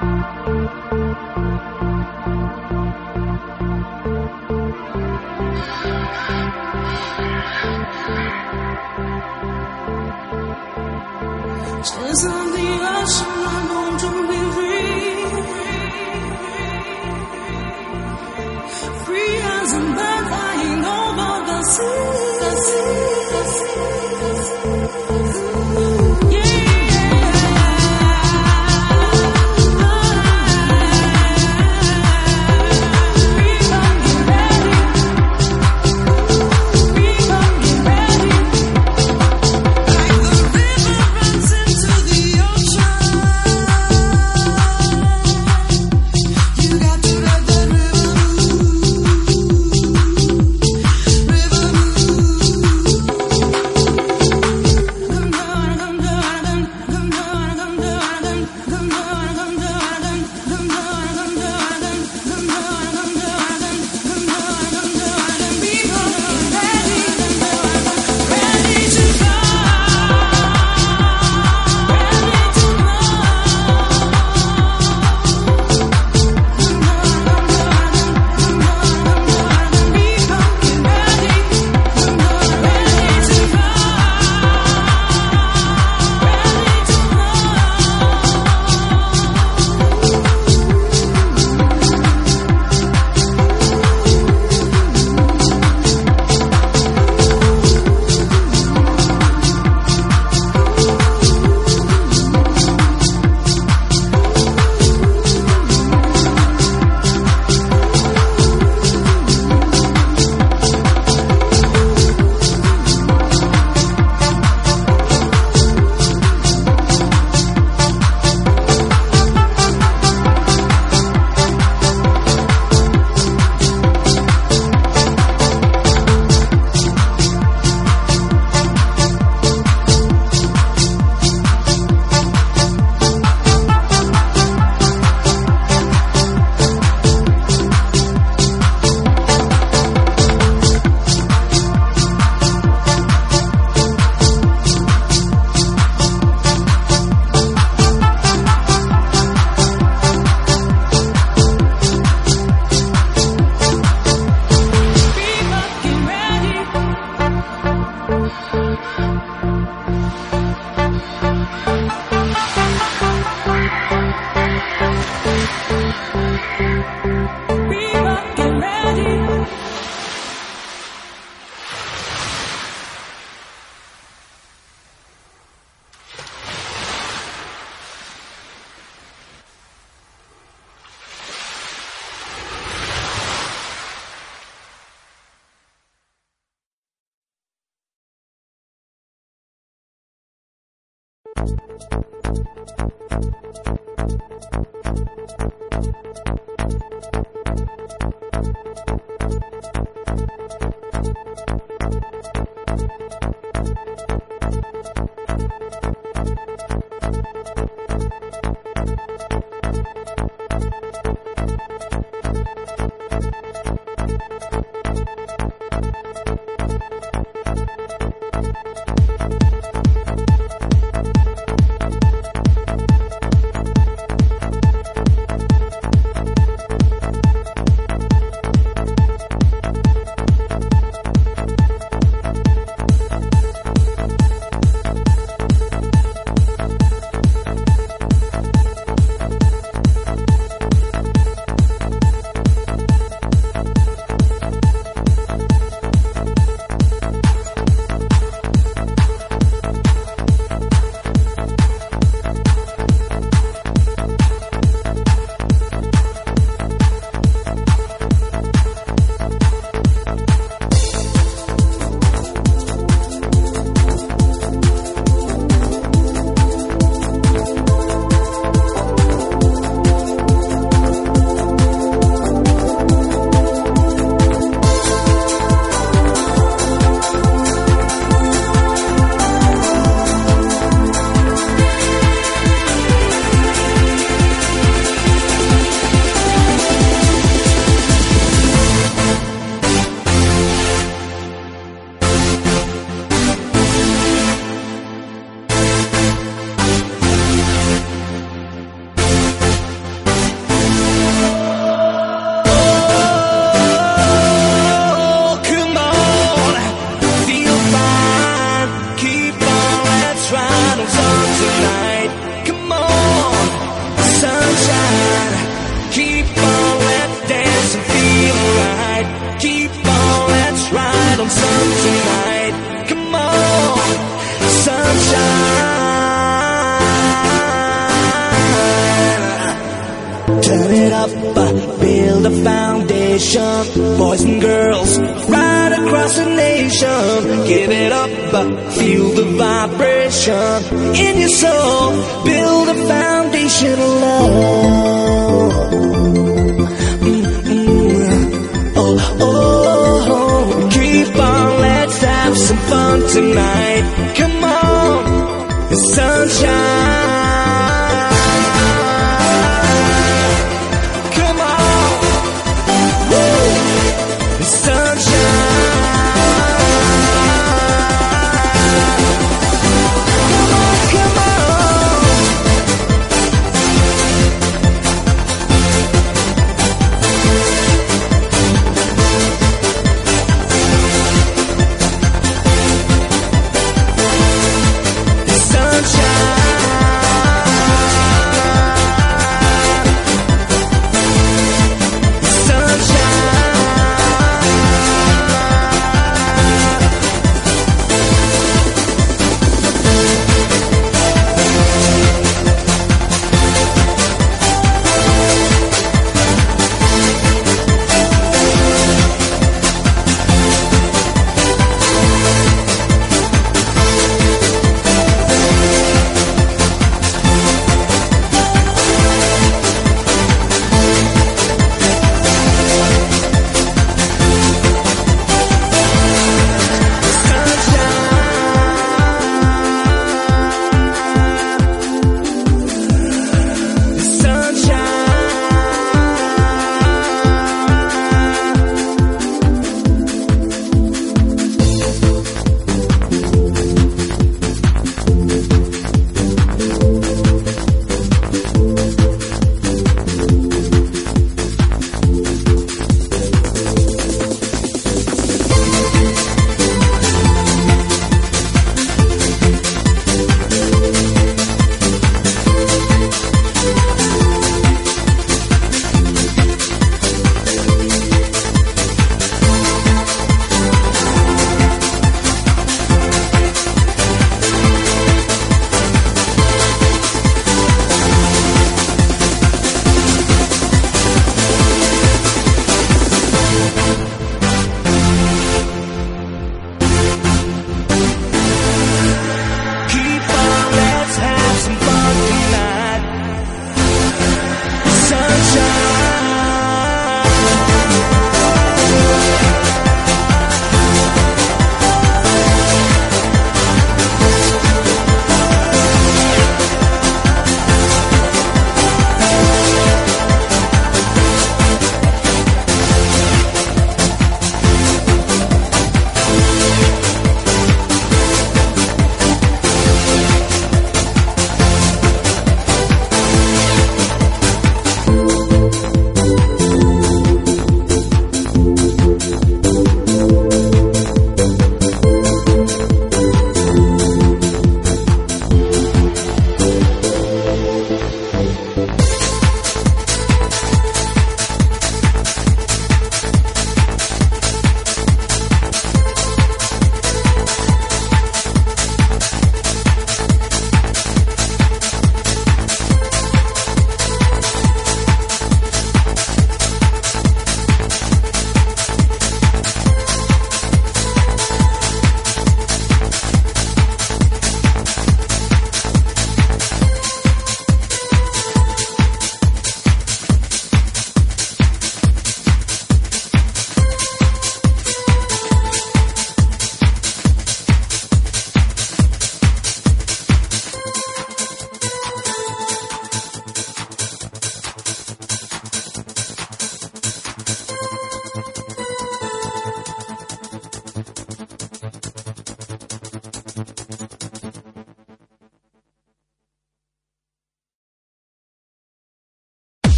Just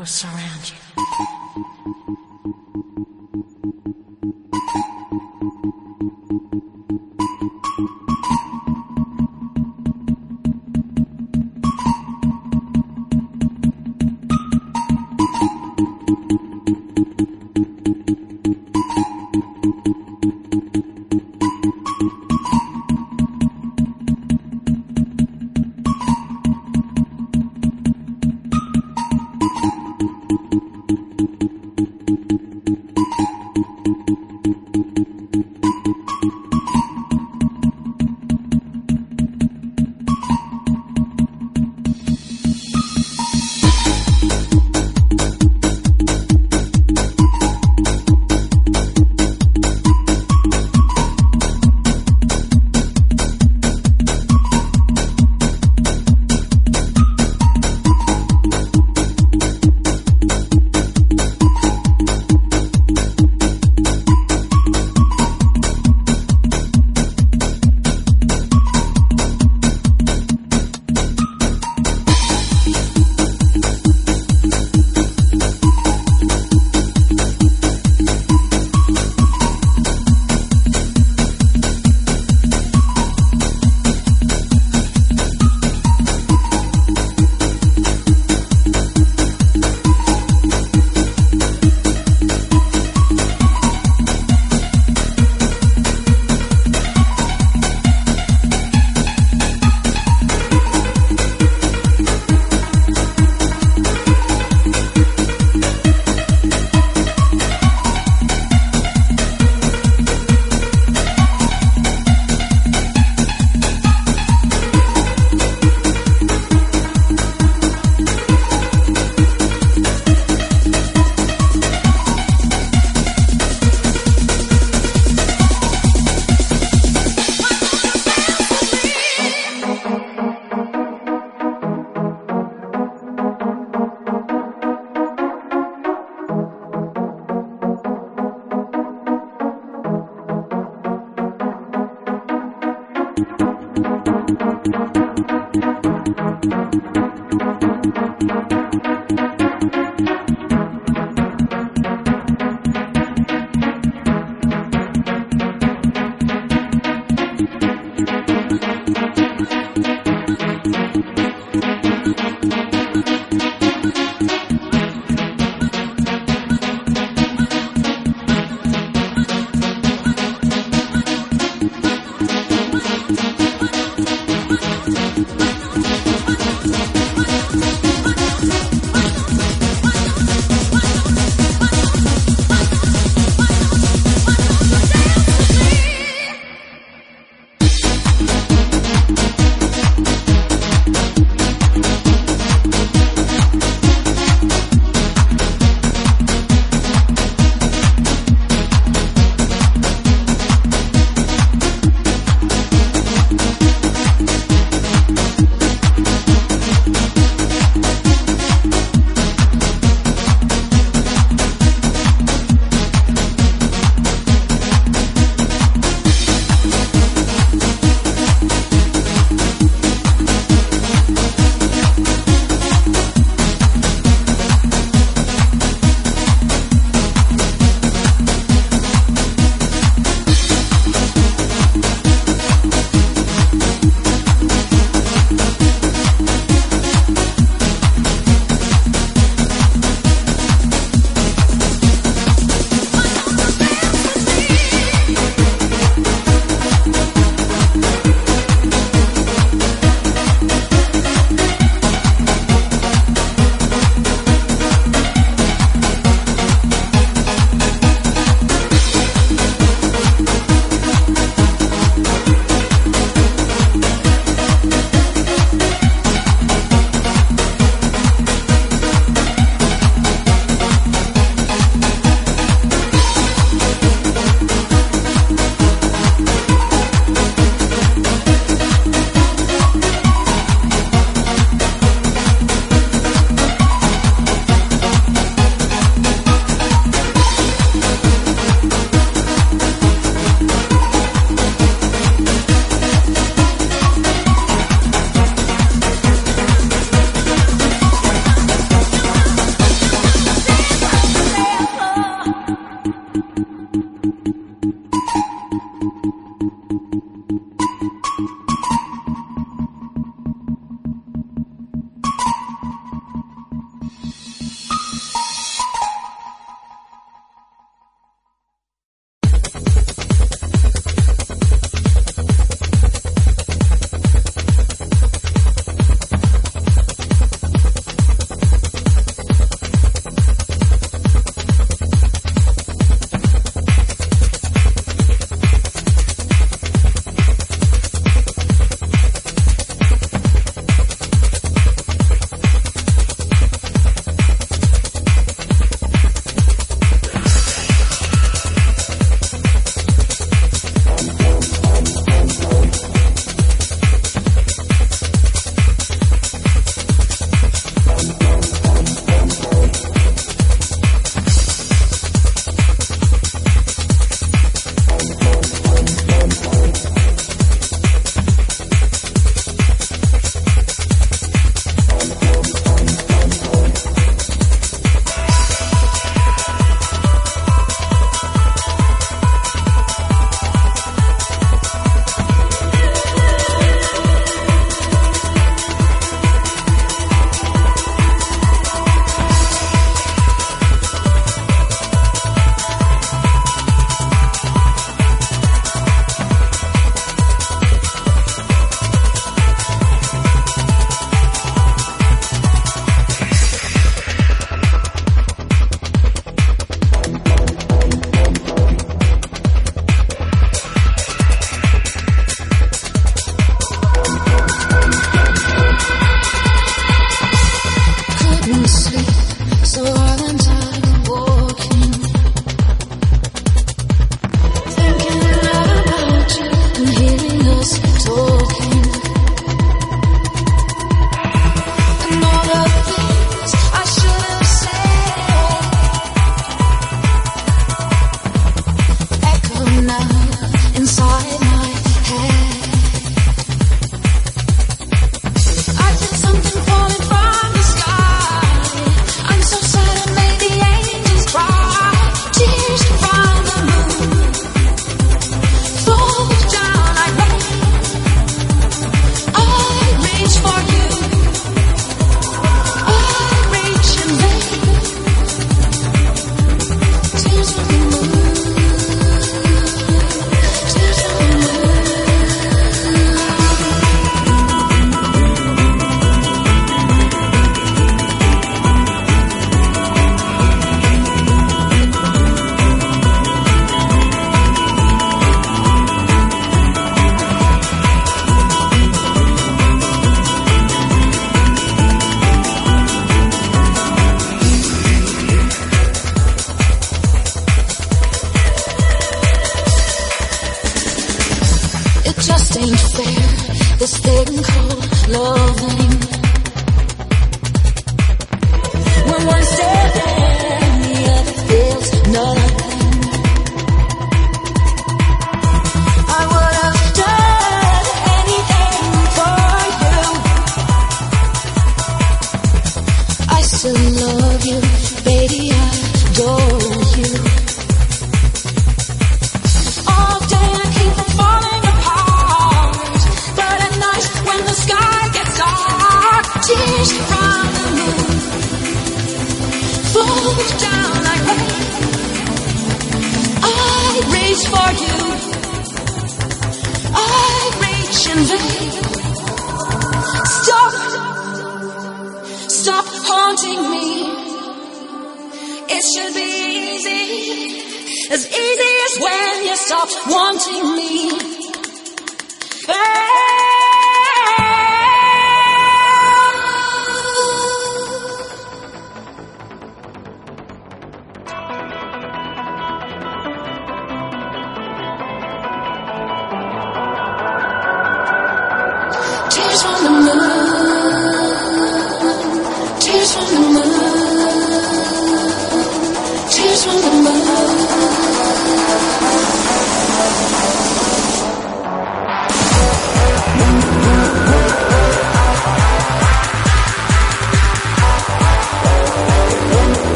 will surround you.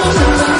Thank you.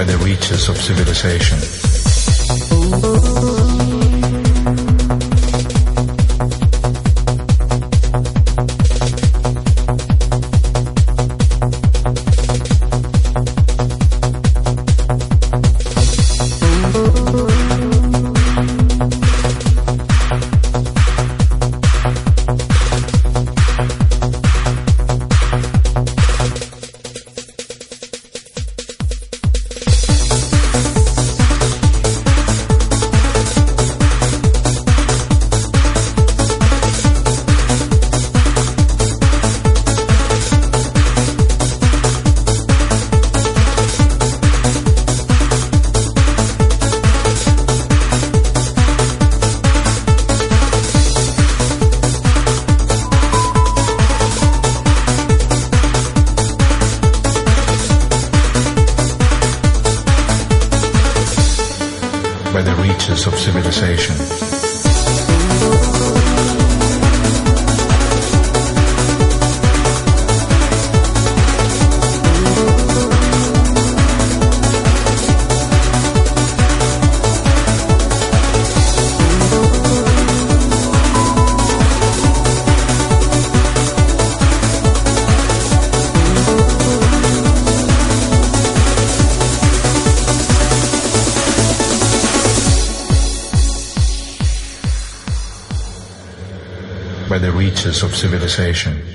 By the reaches of civilization. Of civilization.